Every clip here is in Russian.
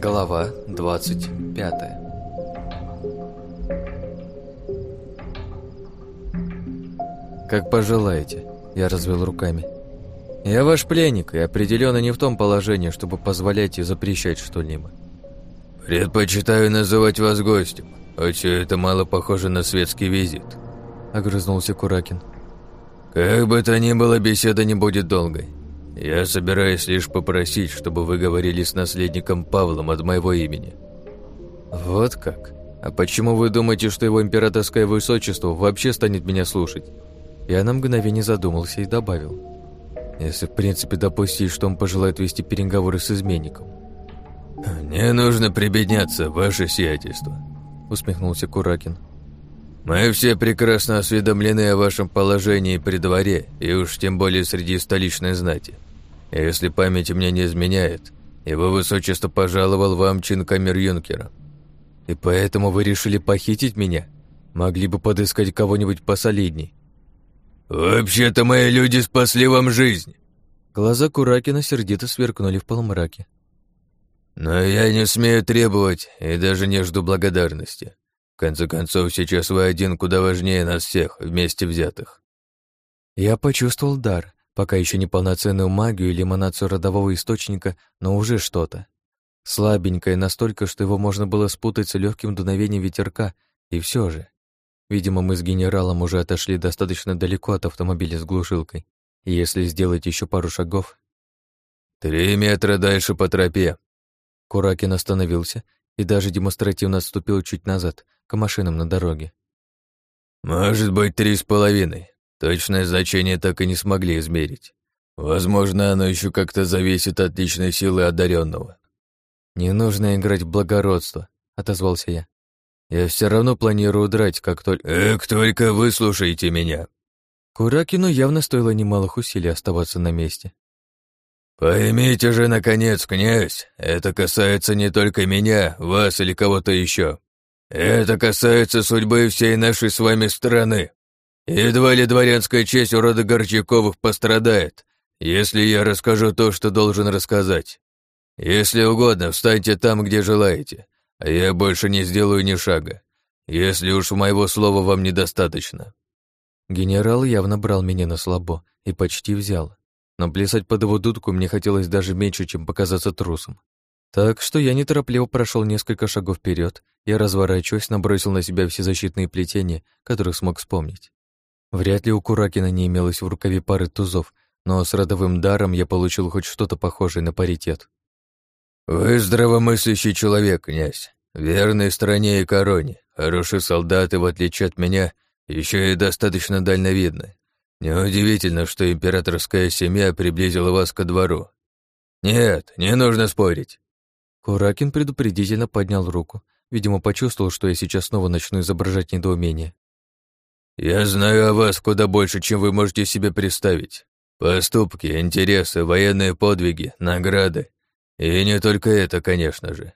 Глава 25 «Как пожелаете», — я развел руками. «Я ваш пленник и определенно не в том положении, чтобы позволять и запрещать что-либо». «Предпочитаю называть вас гостем, все это мало похоже на светский визит», — огрызнулся Куракин. «Как бы то ни было, беседа не будет долгой. Я собираюсь лишь попросить, чтобы вы говорили с наследником Павлом от моего имени». «Вот как? А почему вы думаете, что его императорское высочество вообще станет меня слушать?» Я на мгновение задумался и добавил. «Если в принципе допустить, что он пожелает вести переговоры с изменником». «Не нужно прибедняться, ваше сиятельство», — усмехнулся Куракин. «Мы все прекрасно осведомлены о вашем положении при дворе, и уж тем более среди столичной знати. Если память мне не изменяет, его высочество пожаловал вам чин камер-юнкера. И поэтому вы решили похитить меня? Могли бы подыскать кого-нибудь посолидней. «Вообще-то мои люди спасли вам жизнь!» Глаза Куракина сердито сверкнули в полумраке. «Но я не смею требовать и даже не жду благодарности. В конце концов, сейчас вы один куда важнее нас всех, вместе взятых». Я почувствовал дар, Пока еще не полноценную магию или эманацию родового источника, но уже что-то. Слабенькое настолько, что его можно было спутать с легким дуновением ветерка, и все же. Видимо, мы с генералом уже отошли достаточно далеко от автомобиля с глушилкой. И если сделать еще пару шагов... «Три метра дальше по тропе». Куракин остановился и даже демонстративно отступил чуть назад, к машинам на дороге. «Может быть, три с половиной. Точное значение так и не смогли измерить. Возможно, оно еще как-то зависит от личной силы одаренного. «Не нужно играть в благородство», — отозвался я. «Я все равно планирую драть, как только...» «Эх, только выслушайте меня!» Куракину явно стоило немалых усилий оставаться на месте. «Поймите же, наконец, князь, это касается не только меня, вас или кого-то еще. Это касается судьбы всей нашей с вами страны. Едва ли дворянская честь у рода Горчаковых пострадает, если я расскажу то, что должен рассказать. Если угодно, встаньте там, где желаете, а я больше не сделаю ни шага, если уж моего слова вам недостаточно». Генерал явно брал меня на слабо и почти взял, но плясать под его дудку мне хотелось даже меньше, чем показаться трусом. Так что я неторопливо прошел несколько шагов вперед и, разворачиваясь, набросил на себя все защитные плетения, которых смог вспомнить. Вряд ли у Куракина не имелось в рукаве пары тузов, но с родовым даром я получил хоть что-то похожее на паритет. «Вы здравомыслящий человек, князь, верный стране и короне, хороший солдат и, в отличие от меня, еще и достаточно дальновидны. Неудивительно, что императорская семья приблизила вас ко двору. Нет, не нужно спорить». Куракин предупредительно поднял руку, видимо, почувствовал, что я сейчас снова начну изображать недоумение. «Я знаю о вас куда больше, чем вы можете себе представить. Поступки, интересы, военные подвиги, награды. И не только это, конечно же.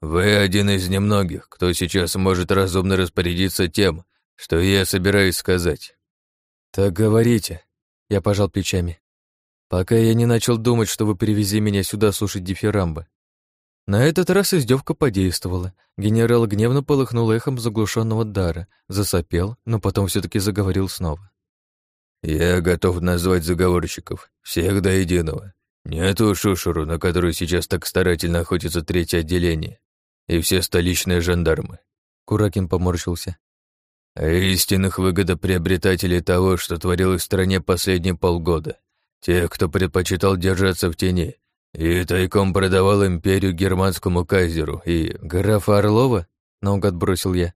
Вы один из немногих, кто сейчас может разумно распорядиться тем, что я собираюсь сказать». «Так говорите», — я пожал плечами. «Пока я не начал думать, что вы привезли меня сюда слушать дифирамбы. На этот раз издевка подействовала. Генерал гневно полыхнул эхом заглушенного дара, засопел, но потом все таки заговорил снова. «Я готов назвать заговорщиков, всех до единого. Не ту шушеру, на которую сейчас так старательно охотится третье отделение, и все столичные жандармы». Куракин поморщился. «А истинных выгодоприобретателей того, что творилось в стране последние полгода. Тех, кто предпочитал держаться в тени и тайком продавал империю германскому кайзеру и графа Орлова, наугад бросил я.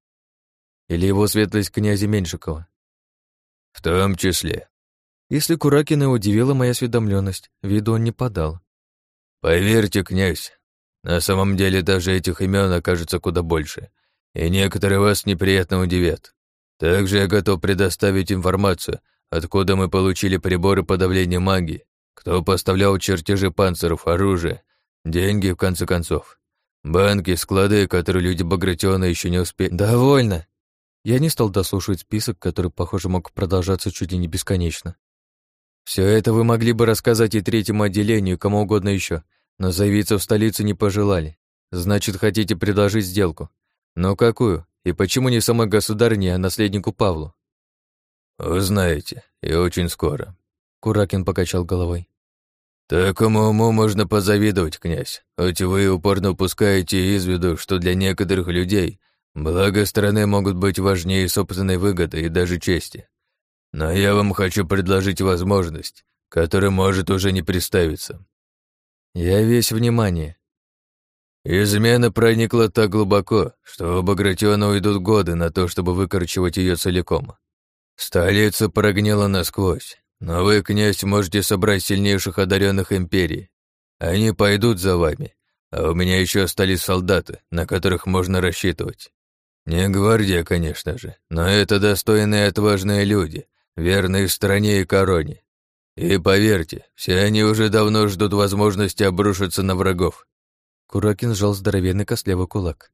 Или его светлость князя Меньшикова. В том числе. Если Куракина удивила моя осведомленность, виду он не подал. Поверьте, князь, на самом деле даже этих имен окажется куда больше, и некоторые вас неприятно удивят. Также я готов предоставить информацию, откуда мы получили приборы подавления магии, кто поставлял чертежи панциров, оружие, деньги, в конце концов. Банки, склады, которые люди Багратиона еще не успели... Довольно! Я не стал дослушивать список, который, похоже, мог продолжаться чуть ли не бесконечно. Все это вы могли бы рассказать и третьему отделению, кому угодно еще, но заявиться в столицу не пожелали. Значит, хотите предложить сделку. Но какую? И почему не самой государыне, а наследнику Павлу? Узнаете, и очень скоро. Куракин покачал головой. Такому уму можно позавидовать, князь, хоть вы упорно упускаете из виду, что для некоторых людей благо страны могут быть важнее собственной выгоды и даже чести. Но я вам хочу предложить возможность, которая может уже не представиться. Я весь внимание. Измена проникла так глубоко, что у Багратиона уйдут годы на то, чтобы выкорчевать ее целиком. Столица прогнила насквозь, но вы, князь, можете собрать сильнейших одаренных империи. Они пойдут за вами, а у меня еще остались солдаты, на которых можно рассчитывать. Не гвардия, конечно же, но это достойные и отважные люди, верные стране и короне. И поверьте, все они уже давно ждут возможности обрушиться на врагов. Куракин сжал здоровенный костлявый кулак.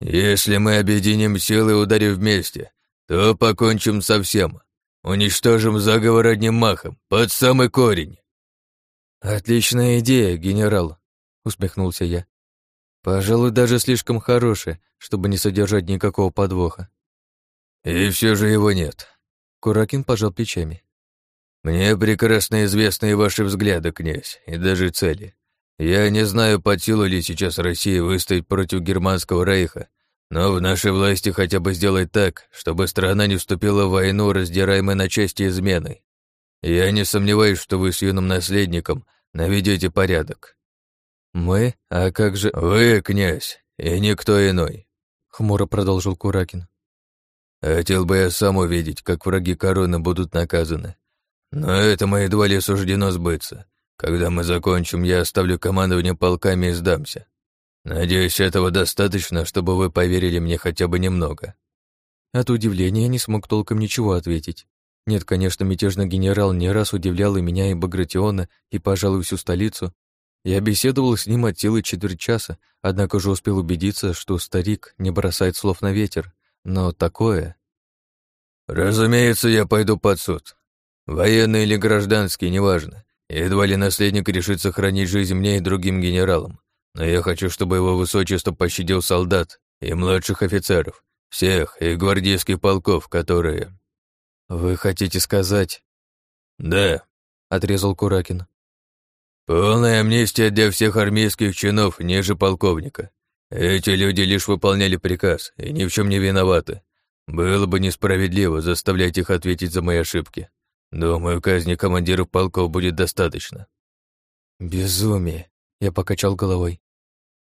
«Если мы объединим силы и ударим вместе, то покончим со всем. Уничтожим заговор одним махом, под самый корень. Отличная идея, генерал, усмехнулся я. Пожалуй, даже слишком хорошая, чтобы не содержать никакого подвоха. И все же его нет. Куракин пожал плечами. Мне прекрасно известны и ваши взгляды, князь, и даже цели. Я не знаю, под силу ли сейчас России выстоять против германского рейха, но в нашей власти хотя бы сделать так, чтобы страна не вступила в войну, раздираемой на части изменой. Я не сомневаюсь, что вы с юным наследником наведете порядок. Мы? А как же... Вы, князь, и никто иной. Хмуро продолжил Куракин. Хотел бы я сам увидеть, как враги короны будут наказаны. Но этому едва ли суждено сбыться. Когда мы закончим, я оставлю командование полками и сдамся. Надеюсь, этого достаточно, чтобы вы поверили мне хотя бы немного. От удивления я не смог толком ничего ответить. Нет, конечно, мятежный генерал не раз удивлял и меня, и Багратиона, и, пожалуй, всю столицу. Я беседовал с ним от силы четверть часа, однако же успел убедиться, что старик не бросает слов на ветер. Но такое... Разумеется, я пойду под суд. Военный или гражданский, неважно. Едва ли наследник решит сохранить жизнь мне и другим генералам но я хочу, чтобы его высочество пощадил солдат и младших офицеров, всех и гвардейских полков, которые...» «Вы хотите сказать...» «Да», — отрезал Куракин. «Полная амнистия для всех армейских чинов ниже полковника. Эти люди лишь выполняли приказ и ни в чем не виноваты. Было бы несправедливо заставлять их ответить за мои ошибки. Думаю, казни командиров полков будет достаточно». «Безумие», я покачал головой.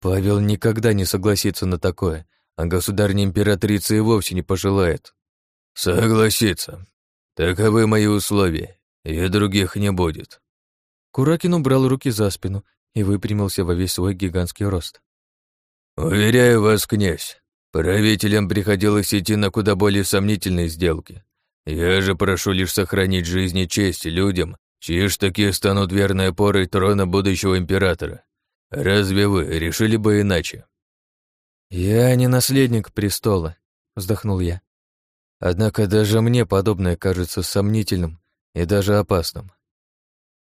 Павел никогда не согласится на такое, а государня-императрица и вовсе не пожелает. Согласиться. Таковы мои условия, и других не будет. Куракин убрал руки за спину и выпрямился во весь свой гигантский рост. «Уверяю вас, князь, правителям приходилось идти на куда более сомнительные сделки. Я же прошу лишь сохранить жизнь и честь людям, чьи ж такие станут верной опорой трона будущего императора. Разве вы решили бы иначе?» «Я не наследник престола», — вздохнул я. «Однако даже мне подобное кажется сомнительным и даже опасным».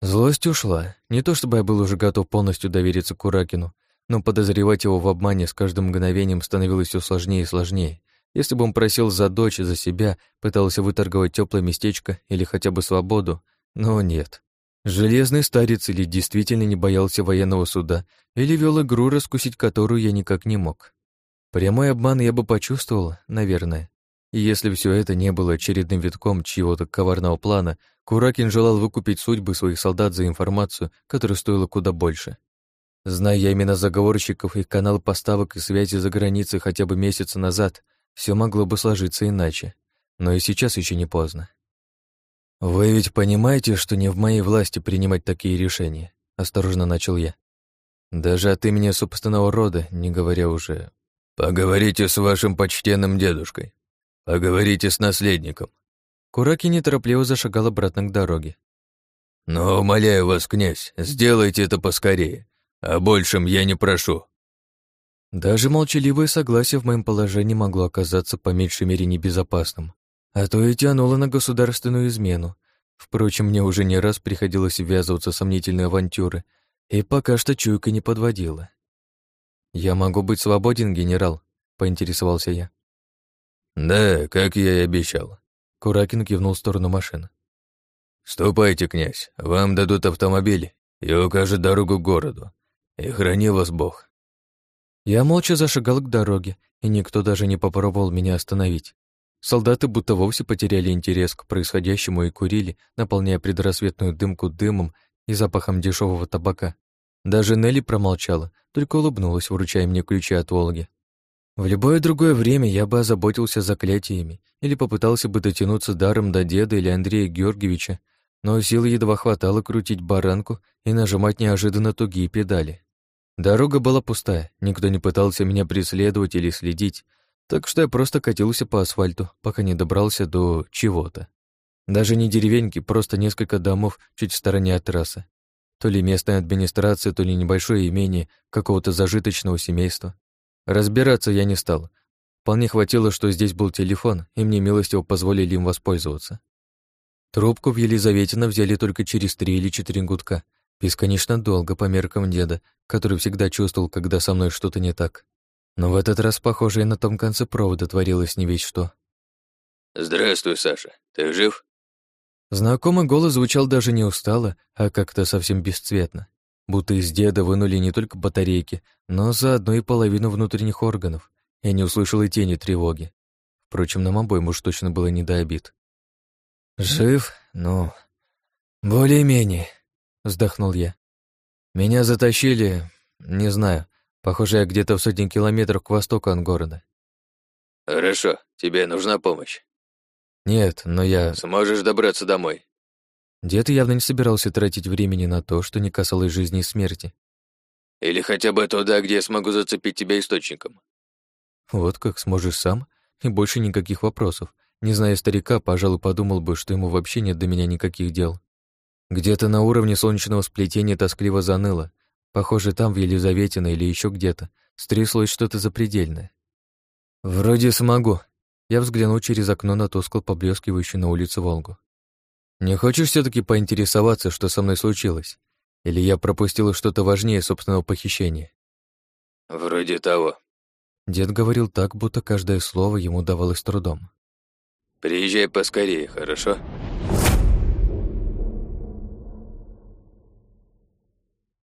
Злость ушла. Не то чтобы я был уже готов полностью довериться Куракину, но подозревать его в обмане с каждым мгновением становилось все сложнее и сложнее. Если бы он просил за дочь, за себя, пытался выторговать теплое местечко или хотя бы свободу, но нет. Железный старец или действительно не боялся военного суда, или вел игру, раскусить которую я никак не мог. Прямой обман я бы почувствовал, наверное. И если все это не было очередным витком чьего-то коварного плана, Куракин желал выкупить судьбы своих солдат за информацию, которая стоила куда больше. Зная я именно заговорщиков, их канал поставок и связи за границей хотя бы месяца назад, все могло бы сложиться иначе. Но и сейчас еще не поздно. «Вы ведь понимаете, что не в моей власти принимать такие решения?» — осторожно начал я. «Даже от имени собственного рода, не говоря уже...» «Поговорите с вашим почтенным дедушкой. Поговорите с наследником». Кураки неторопливо зашагал обратно к дороге. «Но, умоляю вас, князь, сделайте это поскорее. О большем я не прошу». Даже молчаливое согласие в моем положении могло оказаться по меньшей мере небезопасным а то и тянуло на государственную измену. Впрочем, мне уже не раз приходилось ввязываться в сомнительные авантюры, и пока что чуйка не подводила. «Я могу быть свободен, генерал?» — поинтересовался я. «Да, как я и обещал». Куракин кивнул в сторону машины. «Ступайте, князь, вам дадут автомобиль и укажут дорогу к городу. И храни вас Бог». Я молча зашагал к дороге, и никто даже не попробовал меня остановить. Солдаты будто вовсе потеряли интерес к происходящему и курили, наполняя предрассветную дымку дымом и запахом дешевого табака. Даже Нелли промолчала, только улыбнулась, вручая мне ключи от Волги. В любое другое время я бы озаботился заклятиями или попытался бы дотянуться даром до деда или Андрея Георгиевича, но силы едва хватало крутить баранку и нажимать неожиданно тугие педали. Дорога была пустая, никто не пытался меня преследовать или следить, так что я просто катился по асфальту, пока не добрался до чего-то. Даже не деревеньки, просто несколько домов чуть в стороне от трассы. То ли местная администрация, то ли небольшое имение какого-то зажиточного семейства. Разбираться я не стал. Вполне хватило, что здесь был телефон, и мне милостиво позволили им воспользоваться. Трубку в Елизаветино взяли только через три или четыре гудка. Бесконечно долго по меркам деда, который всегда чувствовал, когда со мной что-то не так. Но в этот раз, похоже, и на том конце провода творилось не весь что. «Здравствуй, Саша. Ты жив?» Знакомый голос звучал даже не устало, а как-то совсем бесцветно. Будто из деда вынули не только батарейки, но заодно и половину внутренних органов. Я не услышал и тени тревоги. Впрочем, нам обоим уж точно было не до обид. «Жив? Ну, более-менее», — вздохнул я. «Меня затащили, не знаю, Похоже, я где-то в сотни километров к востоку от города. Хорошо, тебе нужна помощь. Нет, но я... Сможешь добраться домой. Дед явно не собирался тратить времени на то, что не касалось жизни и смерти. Или хотя бы туда, где я смогу зацепить тебя источником. Вот как сможешь сам, и больше никаких вопросов. Не зная старика, пожалуй, подумал бы, что ему вообще нет до меня никаких дел. Где-то на уровне солнечного сплетения тоскливо заныло, Похоже, там, в Елизаветино или еще где-то, стряслось что-то запредельное. «Вроде смогу». Я взглянул через окно на тускло поблескивающую на улице Волгу. «Не хочешь все таки поинтересоваться, что со мной случилось? Или я пропустила что-то важнее собственного похищения?» «Вроде того». Дед говорил так, будто каждое слово ему давалось трудом. «Приезжай поскорее, хорошо?»